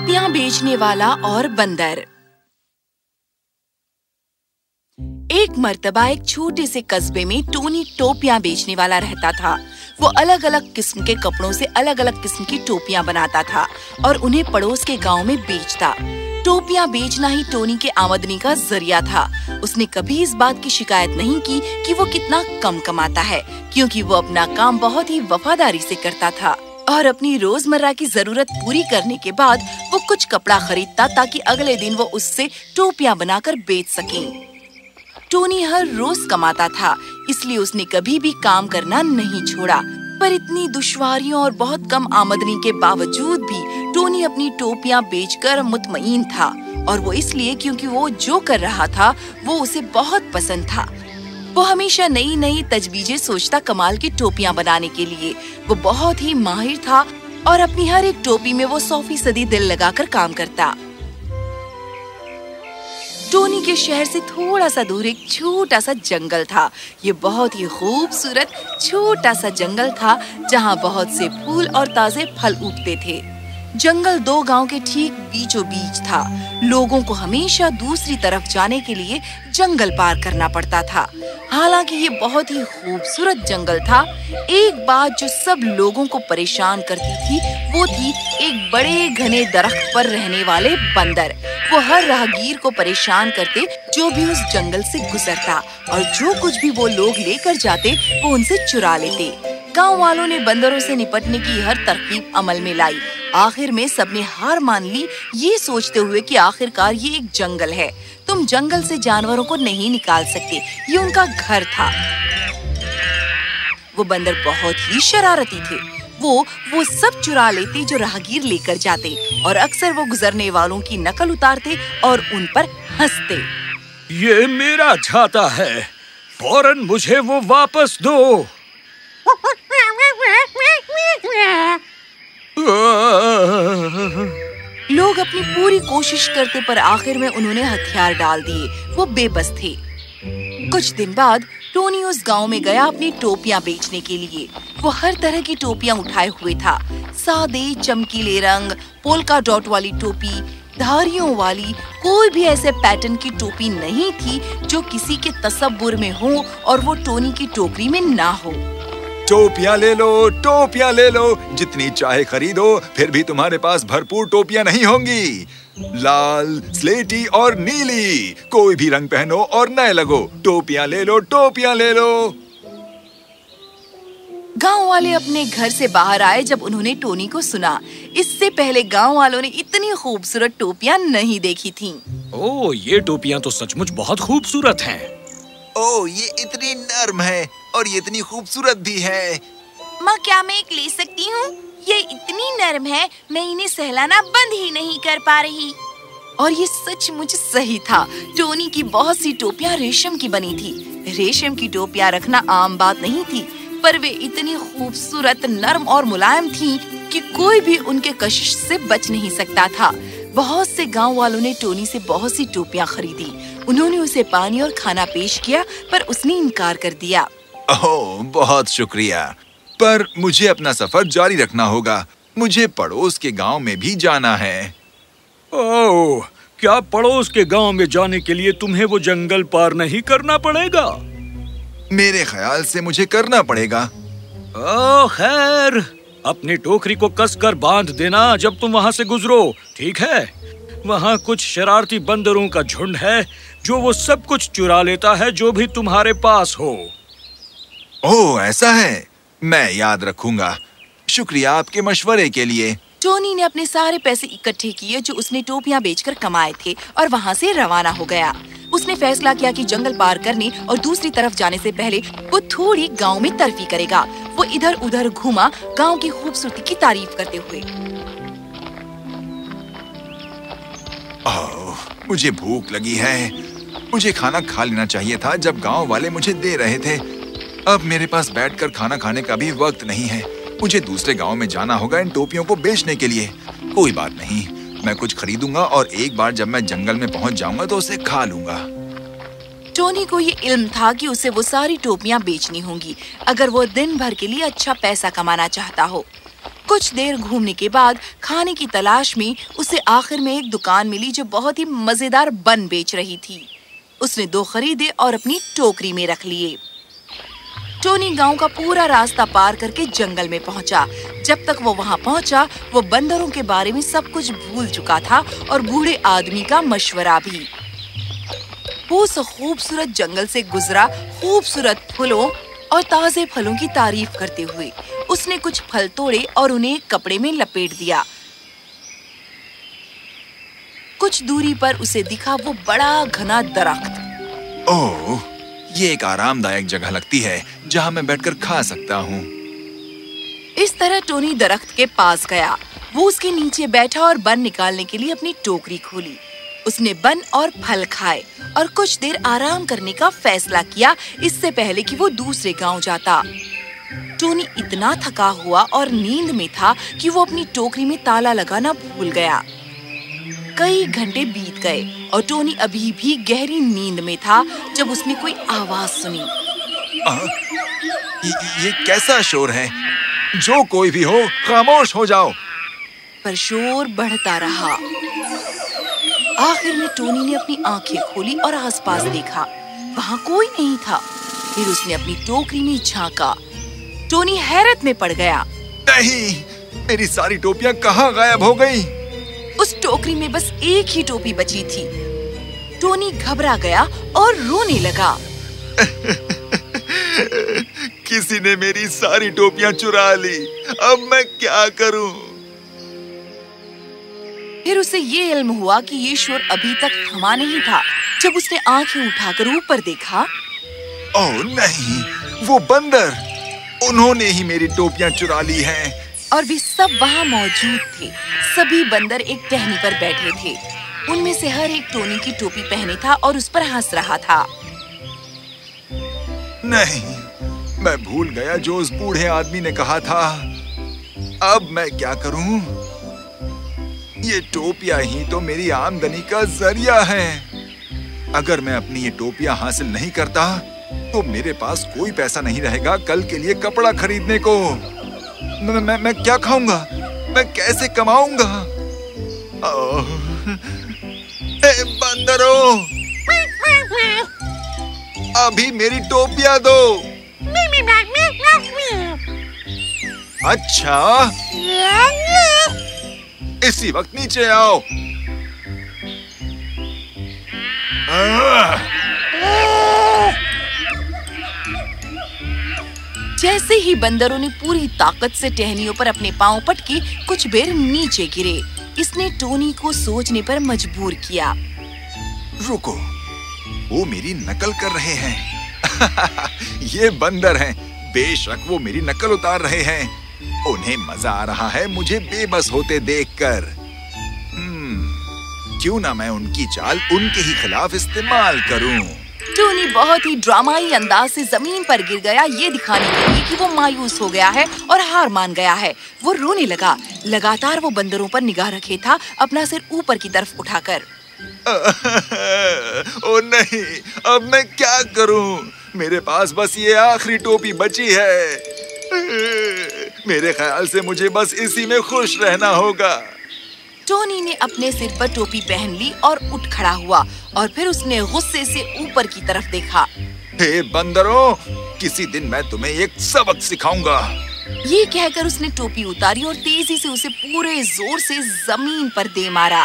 टोपियाँ बेचने वाला और बंदर। एक मर्तबा एक छोटे से कस्बे में टोनी टोपियाँ बेचने वाला रहता था। वो अलग अलग किस्म के कपड़ों से अलग अलग किस्म की टोपियाँ बनाता था और उन्हें पड़ोस के गाँव में बेचता। टोपियाँ बेचना ही टोनी के आमदनी का ज़रिया था। उसने कभी इस बात की शिकायत नहीं की कि वो कितना कम कमाता है, क्योंकि वो अपना काम बहुत ही वफादारी से करता था। और अपनी रोज़मर्रा की ज़रूरत पूरी करने के बाद वो कुछ कपड़ा खरीदता ताकि अगले दिन वो उससे टोपियाँ बनाकर बेच सके। टोनी हर रोज कमाता था, इसलिए उसने कभी भी काम करना नहीं छोड़ा। पर इतनी दुश्वारियों और बहुत कम आमदनी के बावजूद भी टोनी अपनी टोपियाँ बेचकर मुतमईन था। और वो इसलिए क्योंकि वो जो कर रहा था, वो उसे बहुत पसंद था। वो हमेशा नई नई तजवीजें सोचता कमाल की टोपियाँ बनाने के लिए। वो बहुत ही माहिर था और अपनी हर एक टोपी में वो सौ फ़ीसदी दिल लगाकर काम करता। टोनी के शहर से थोड़ा सा दूर एक छोटा सा जंगल था। ये बहुत ही खूबसूरत छोटा सा जंगल था जहाँ बहुत से फूल और ताजे फल उगते थे। जंगल दो गाँव के ठीक बीचों बीच था। लोगों को हमेशा दूसरी तरफ़ जाने के लिए जंगल पार करना पड़ता था। हालाँकि ये बहुत ही खूबसूरत जंगल था। एक बात जो सब लोगों को परेशान करती थी, वो थी एक बड़े घने दरख्त पर रहने वाले बंदर। वो हर राहगीर को परेशान करते, जो भी उस जंगल से गुजरता और जो कुछ भी वो लोग लेकर जाते, वो उनसे चुरा लेते। गाँव वालों ने बंदरों से निपटने की हर तरकीब अमल में लाई। आखिर में सबने हार मान ली ये सोचते हुए कि आखिरकार ये एक जंगल है। तुम जंगल से जानवरों को नहीं निकाल सकते ये उनका घर था। वो बंदर बहुत ही शरारती थे। वो वो सब चुरा लेते जो राहगीर लेकर जाते और अक्सर वो गुजरने वालों की नकल उतारते और उन पर हँसते। ये मेरा छाता है फ़ौरन मुझे वो वापस दो। लोग अपनी पूरी कोशिश करते, पर आखिर में उन्होंने हथियार डाल दिए। वो बेबस थे। कुछ दिन बाद, टोनी उस गाँव में गया अपनी टोपियाँ बेचने के लिए। वो हर तरह की टोपियाँ उठाए हुए था। सादे, चमकीले रंग, पोलका डॉट वाली टोपी, धारियों वाली, कोई भी ऐसे पैटर्न की टोपी नहीं थी जो किसी के तस्वुर में हो और वो टोनी की टोकरी में ना हो। टोपियाँ ले लो टोपियाँ ले लो। जितनी चाहे खरीदो फिर भी तुम्हारे पास भरपूर टोपियाँ नहीं होंगी। लाल स्लेटी और नीली। कोई भी रंग पहनो और नए लगो। टोपियाँ ले लो टोपियाँ ले लो। गाँव वाले अपने घर से बाहर आए जब उन्होंने टोनी को सुना। इससे पहले गाँव वालों ने इतनी खूबसूरत टोपियाँ नहीं देखी थीं। ओ ये टोपियाँ तो सचमुच बहुत खूबसूरत हैं। ओ ये इतनी नर्म है और ये इतनी खूबसूरत भी है। माँ, क्या मैं एक ले सकती हूँ? ये इतनी नरम है, मैं इन्हें सहलाना बंद ही नहीं कर पा रही। और ये सच सचमुच सही था टोनी की बहुत सी टोपियाँ रेशम की बनी थी। रेशम की टोपियाँ रखना आम बात नहीं थी, पर वे इतनी खूबसूरत, नर्म और मुलायम थीं कि कोई भी उनके कशिश से बच नहीं सकता था। बहुत से गाँव वालों ने टोनी से बहुत सी टोपियाँ खरीदी उन्होंने उसे पानी और खाना पेश किया पर उसने इनकार कर दिया। ओह बहुत शुक्रिया। पर मुझे अपना सफ़र जारी रखना होगा। मुझे पड़ोस के गाँव में भी जाना है। ओह क्या पड़ोस के गाँव में जाने के लिए तुम्हें वो जंगल पार नहीं करना पड़ेगा? मेरे ख्याल से मुझे करना पड़ेगा। खैर अपनी टोकरी को कसकर बाँध देना जब तुम वहाँ से गुजरो ठीक है? वहाँ कुछ शरारती बंदरों का झुंड है जो वो सब कुछ चुरा लेता है जो भी तुम्हारे पास हो। ओह ऐसा है। मैं याद रखूँगा। शुक्रिया आपके मशवरे के लिए। टोनी ने अपने सारे पैसे इकट्ठे किए जो उसने टोपियाँ बेचकर कमाए थे और वहाँ से रवाना हो गया। उसने फैसला किया कि जंगल पार करने और दूसरी तरफ़ जाने से पहले वो थोड़ी गाँव में तरफी करेगा। वो इधर उधर घूमा गाँव की खूबसूरती की तारीफ़ करते हुए। ओह, मुझे भूख लगी है। मुझे खाना खा लेना चाहिए था जब गाँव वाले मुझे दे रहे थे। अब मेरे पास बैठकर खाना खाने का भी वक्त नहीं है। मुझे दूसरे गाँव में जाना होगा इन टोपियों को बेचने के लिए। कोई बात नहीं मैं कुछ खरीदूँगा और एक बार जब मैं जंगल में पहुँच जाऊँगा तो उसे खा लूँगा। टोनी को ये इल्म था कि उसे वो सारी टोपियाँ बेचनी होंगी अगर वो दिन भर के लिए अच्छा पैसा कमाना चाहता हो। कुछ देर घूमने के बाद खाने की तलाश में उसे आखिर में एक दुकान मिली जो बहुत ही मज़ेदार बन बेच रही थी। उसने दो खरीदे और अपनी टोकरी में रख लिए। टोनी गाँव का पूरा रास्ता पार करके जंगल में पहुँचा। जब तक वो वहाँ पहुँचा, वो बंदरों के बारे में सब कुछ भूल चुका था और बूढ़े आदमी का मशवरा भी। उस खूबसूरत जंगल से गुजरा खूबसूरत फूलों और ताजे फलों की तारीफ़ करते हुए उसने कुछ फल तोड़े और उन्हें कपड़े में लपेट दिया। कुछ दूरी पर उसे दिखा वो बड़ा घना दरख्त। ओह ये एक आरामदायक जगह लगती है जहाँ मैं बैठकर खा सकता हूँ। इस तरह टोनी दरख्त के पास गया। वो उसके नीचे बैठा और बन निकालने के लिए अपनी टोकरी खोली। उसने बन और फल खाए और कुछ देर आराम करने का फैसला किया। इससे पहले कि वो दूसरे गाँव जाता। टोनी इतना थका हुआ और नींद में था कि वो अपनी टोकरी में ताला लगाना भूल गया। कई घंटे बीत गए और टोनी अभी भी गहरी नींद में था जब उसने कोई आवाज़ सुनी। आ, ये, ये कैसा शोर है? जो कोई भी हो खामोश हो जाओ। पर शोर बढ़ता रहा। आखिर में टोनी ने अपनी आँखें खोली और आसपास देखा। वहाँ कोई नहीं था। फिर उसने अपनी टोकरी में झांका। टोनी हैरत में पड़ गया। नहीं मेरी सारी टोपियाँ कहाँ गायब हो गई? उस टोकरी में बस एक ही टोपी बची थी। टोनी घबरा गया और रोने लगा। किसी ने मेरी सारी टोपियाँ चुरा ली। अब मैं क्या करूँ? फिर उसे ये इल्म हुआ कि ये शोर अभी तक थमा नहीं था। जब उसने आँखें उठाकर ऊपर देखा ओह नहीं वो बंदर। उन्होंने ही मेरी टोपियाँ चुरा ली हैं। और वे सब वहाँ मौजूद थे। सभी बंदर एक टहनी पर बैठे थे। उनमें से हर एक टोनी की टोपी पहने था और उस पर हंस रहा था। नहीं मैं भूल गया जो उस बूढ़े आदमी ने कहा था। अब मैं क्या करूँ? ये टोपियाँ ही तो मेरी आमदनी का ज़रिया है। अगर मैं अपनी ये टोपियाँ हासिल नहीं करता तो मेरे पास कोई पैसा नहीं रहेगा कल के लिए कपड़ा खरीदने को। मैं मैं, मैं क्या खाऊँगा? मैं कैसे कमाऊँगा? बंदरों! अभी मेरी टोपियाँ दो। अच्छा। इसी वक्त नीचे आओ। जैसे ही बंदरों ने पूरी ताकत से टहनियों पर अपने पाँव पटके कुछ बेर नीचे गिरे। इसने टोनी को सोचने पर मजबूर किया। रुको वो मेरी नकल कर रहे हैं। ये बंदर हैं। बेशक वो मेरी नकल उतार रहे हैं। उन्हें मज़ा आ रहा है मुझे बेबस होते देखकर। हम्म, क्यों ना मैं उनकी चाल उनके ही खिलाफ इस्तेमाल करूँ? टोनी बहुत ही ड्रामाई अंदाज से ज़मीन पर गिर गया, ये दिखाने के लिए कि वो मायूस हो गया है और हार मान गया है। वो रोने लगा। लगातार वो बंदरों पर निगाह रखे था, अपना सिर ऊपर की तरफ़ उठाकर। ओ नहीं, अब मैं क्या करूँ? मेरे पास बस ये आखिरी टोपी बची है। मेरे ख्याल से मुझे बस इसी में खुश रहना होगा। टोनी ने अपने सिर पर टोपी पहन ली और उठ खड़ा हुआ और फिर उसने गुस्से से ऊपर की तरफ़ देखा। हे बंदरों किसी दिन मैं तुम्हें एक सबक सिखाऊँगा। ये कहकर उसने टोपी उतारी और तेज़ी से उसे पूरे ज़ोर से ज़मीन पर दे मारा।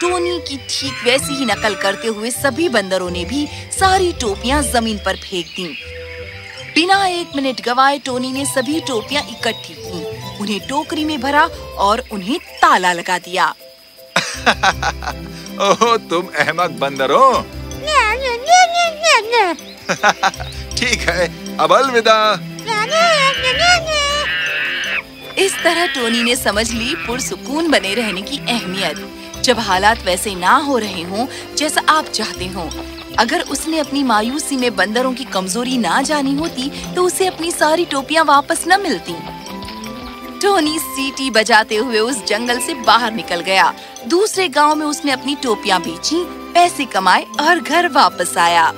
टोनी की ठीक वैसी ही नकल करते हुए सभी बंदरों ने भी सारी टोपियाँ ज़मीन पर फेंक दी। बिना एक मिनट गवाए टोनी ने सभी टोपियाँ इकट्ठी की। उन्हें टोकरी में भरा और उन्हें ताला लगा दिया। ओह तुम अहमक बंदरों ठीक है अब अलविदा। इस तरह टोनी ने समझ ली पुरसुकून बने रहने की अहमियत। जब हालात वैसे ना हो रहे हों जैसा आप चाहते हो। अगर उसने अपनी मायूसी में बंदरों की कमज़ोरी ना जानी होती तो उसे अपनी सारी टोपियाँ वापस न मिलती। टोनी सीटी बजाते हुए उस जंगल से बाहर निकल गया। दूसरे गाँव में उसने अपनी टोपियाँ बेची, पैसे कमाए और घर वापस आया।